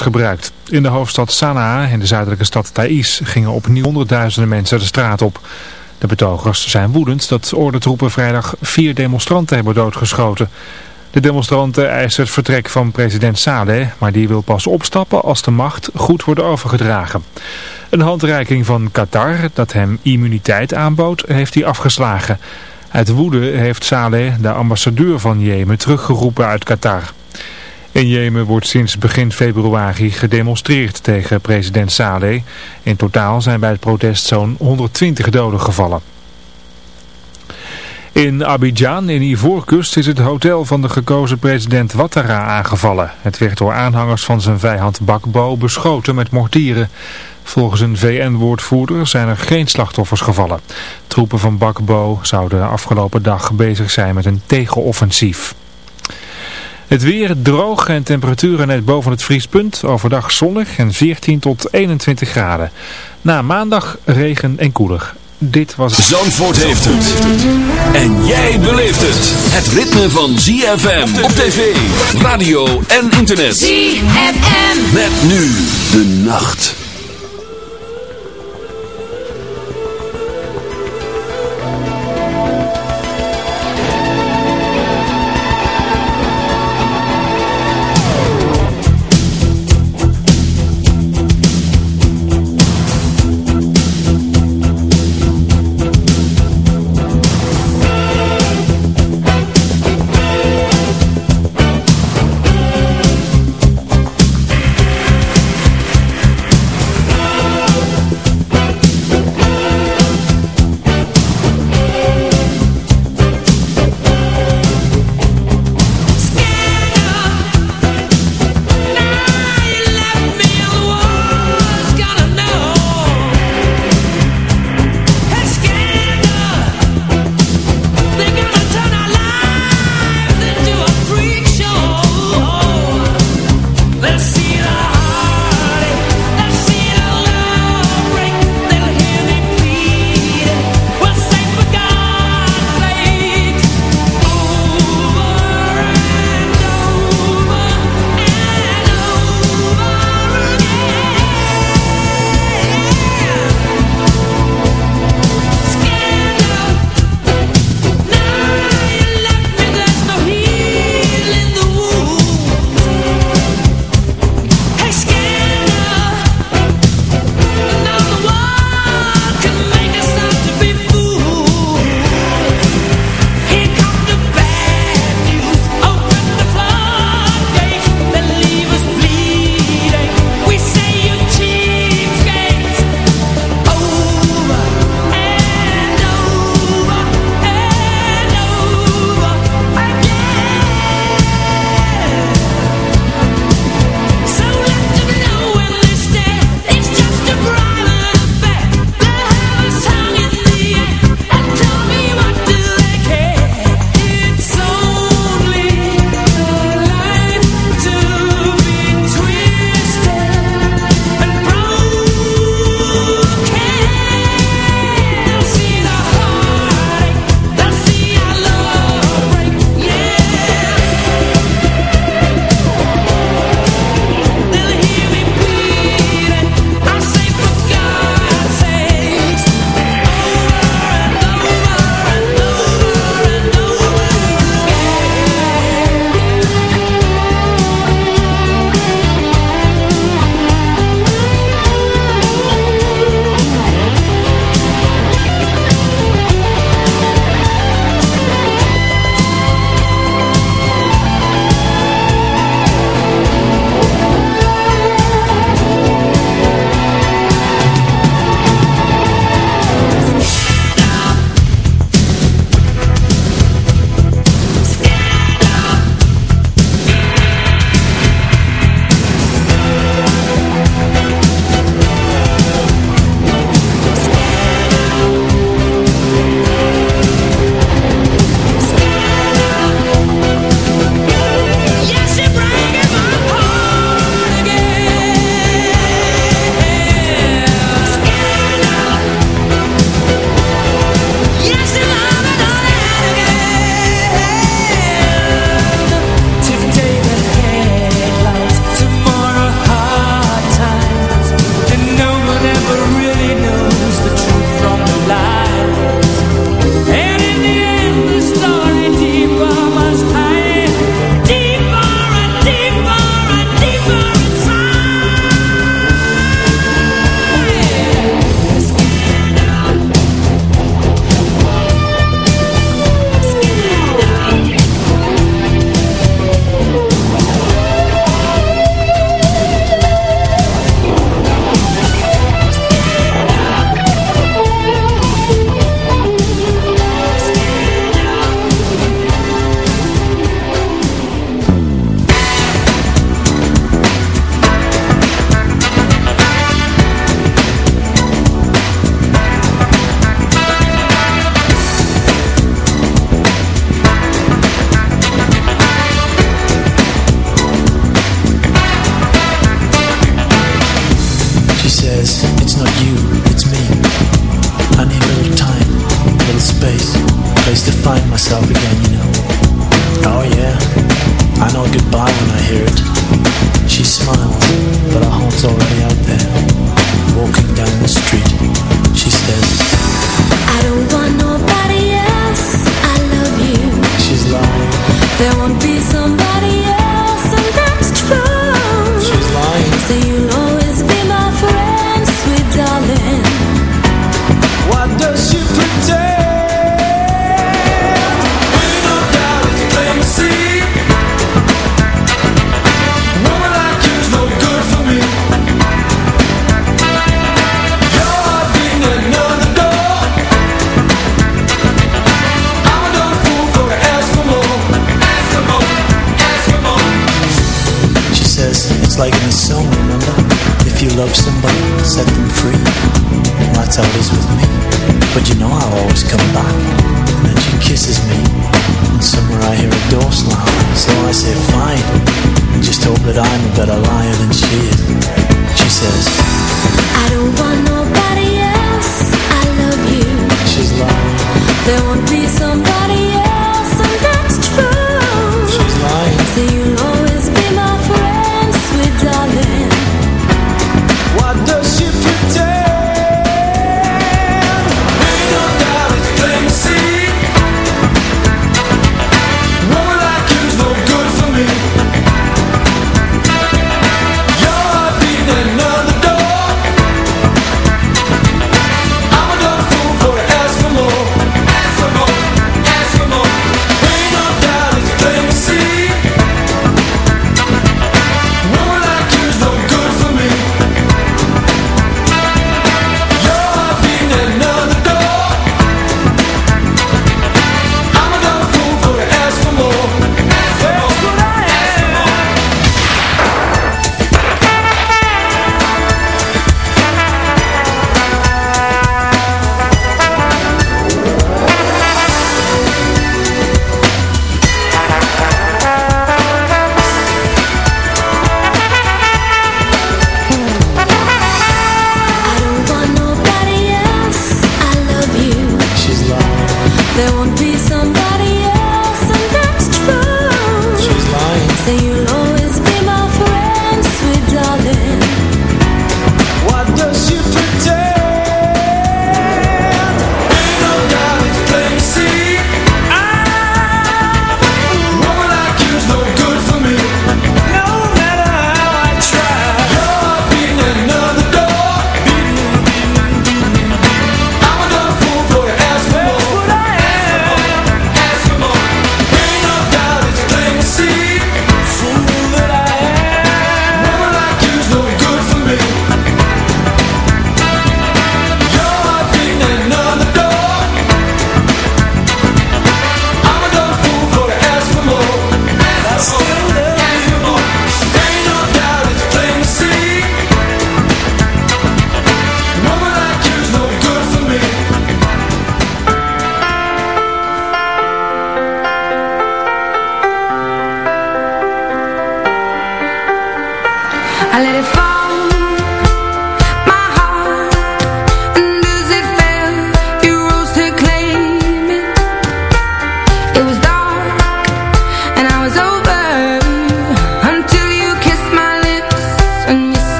gebruikt. In de hoofdstad Sanaa en de zuidelijke stad Thais gingen opnieuw honderdduizenden mensen de straat op. De betogers zijn woedend dat ordentroepen vrijdag vier demonstranten hebben doodgeschoten. De demonstranten eisen het vertrek van president Saleh, maar die wil pas opstappen als de macht goed wordt overgedragen. Een handreiking van Qatar, dat hem immuniteit aanbood, heeft hij afgeslagen. Uit woede heeft Saleh de ambassadeur van Jemen teruggeroepen uit Qatar. In Jemen wordt sinds begin februari gedemonstreerd tegen president Saleh. In totaal zijn bij het protest zo'n 120 doden gevallen. In Abidjan in Ivoorkust is het hotel van de gekozen president Ouattara aangevallen. Het werd door aanhangers van zijn vijand Bakbo beschoten met mortieren. Volgens een VN-woordvoerder zijn er geen slachtoffers gevallen. Troepen van Bakbo zouden afgelopen dag bezig zijn met een tegenoffensief. Het weer droog en temperaturen net boven het vriespunt. Overdag zonnig en 14 tot 21 graden. Na maandag regen en koeler. Dit was... Zandvoort heeft het. En jij beleeft het. Het ritme van ZFM op tv, radio en internet. ZFM. Met nu de nacht.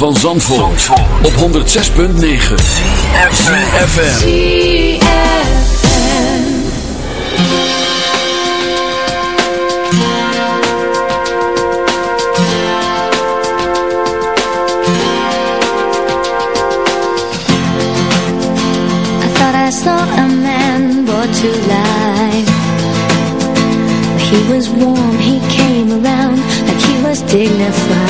van Zandvoort, op 106.9 CFFM I thought I saw a man brought to live. He was warm, he came around like he was dignified.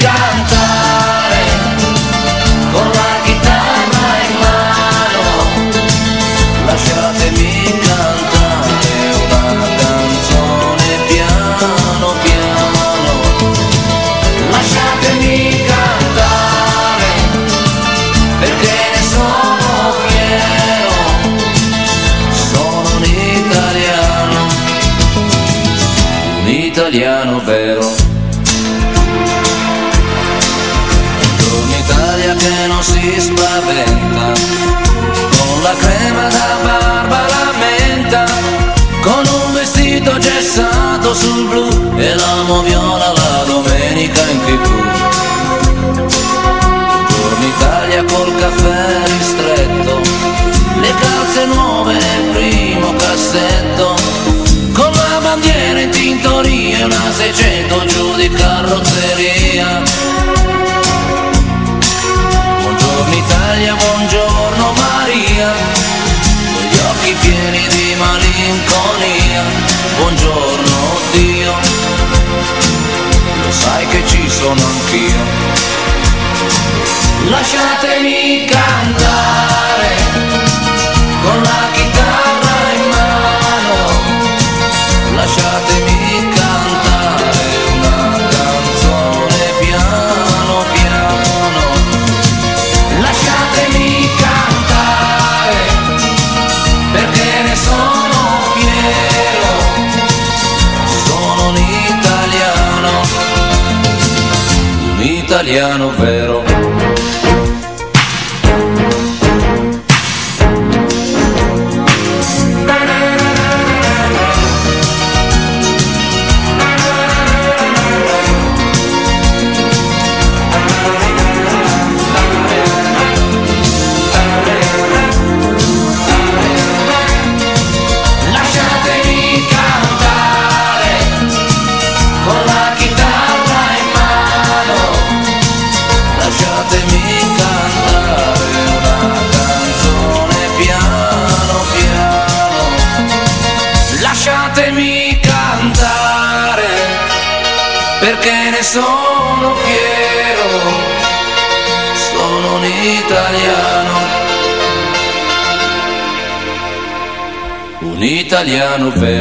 di carrozzeria piano velvet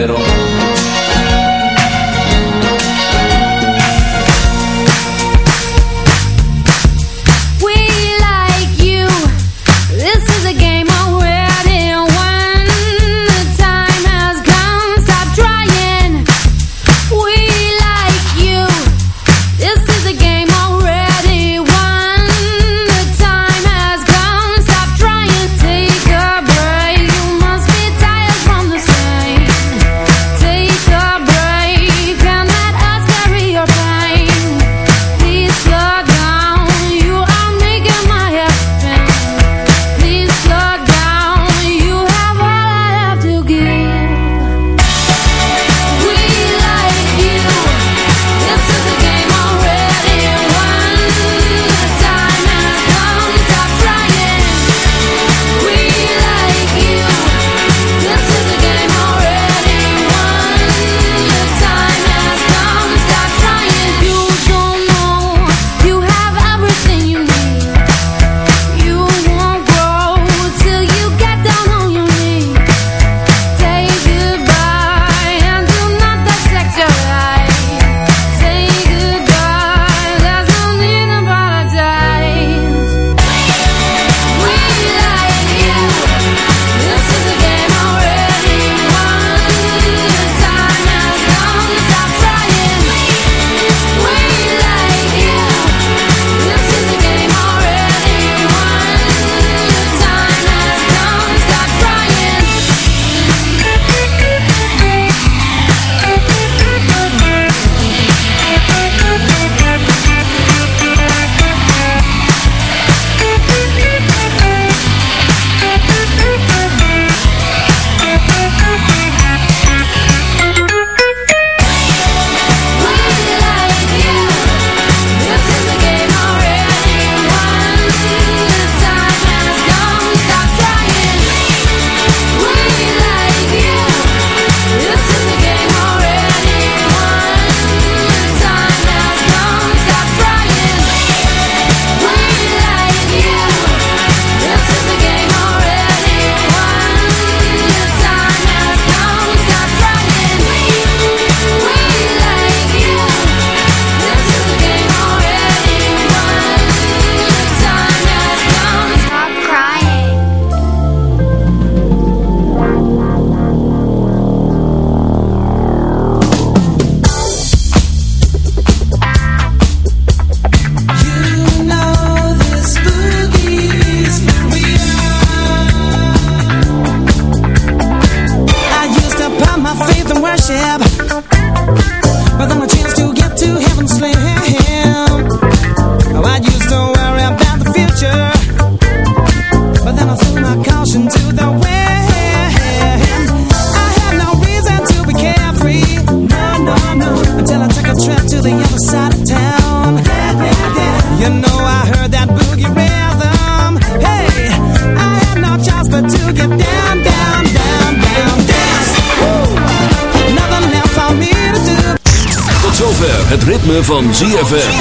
ritme van ZFM.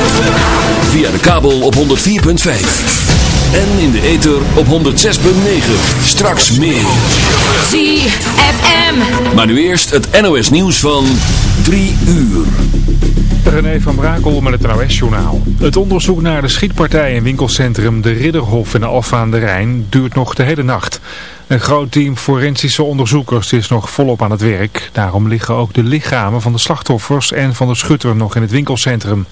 Via de kabel op 104.5. En in de ether op 106.9. Straks meer. ZFM. Maar nu eerst het NOS nieuws van 3 uur. René van Brakel met het NOS-journaal. Het onderzoek naar de schietpartij in winkelcentrum De Ridderhof in Alfa aan de Rijn duurt nog de hele nacht. Een groot team forensische onderzoekers is nog volop aan het werk. Daarom liggen ook de lichamen van de slachtoffers en van de schutter nog in het winkelcentrum.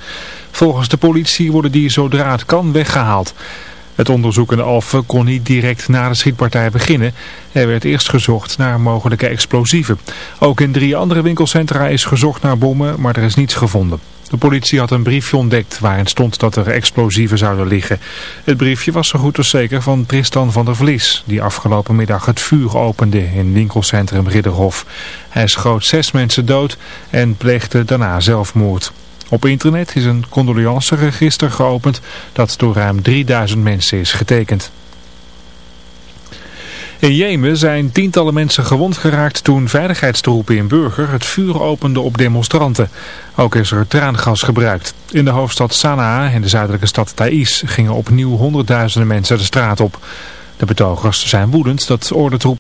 Volgens de politie worden die zodra het kan weggehaald. Het onderzoek in Alphen kon niet direct na de schietpartij beginnen. Er werd eerst gezocht naar mogelijke explosieven. Ook in drie andere winkelcentra is gezocht naar bommen, maar er is niets gevonden. De politie had een briefje ontdekt waarin stond dat er explosieven zouden liggen. Het briefje was zo goed als zeker van Tristan van der Vlies, die afgelopen middag het vuur opende in winkelcentrum Ridderhof. Hij schoot zes mensen dood en pleegde daarna zelfmoord. Op internet is een condoleanceregister geopend dat door ruim 3000 mensen is getekend. In Jemen zijn tientallen mensen gewond geraakt toen veiligheidstroepen in Burger het vuur openden op demonstranten. Ook is er traangas gebruikt. In de hoofdstad Sanaa en de zuidelijke stad Thais gingen opnieuw honderdduizenden mensen de straat op. De betogers zijn woedend dat ordentroepen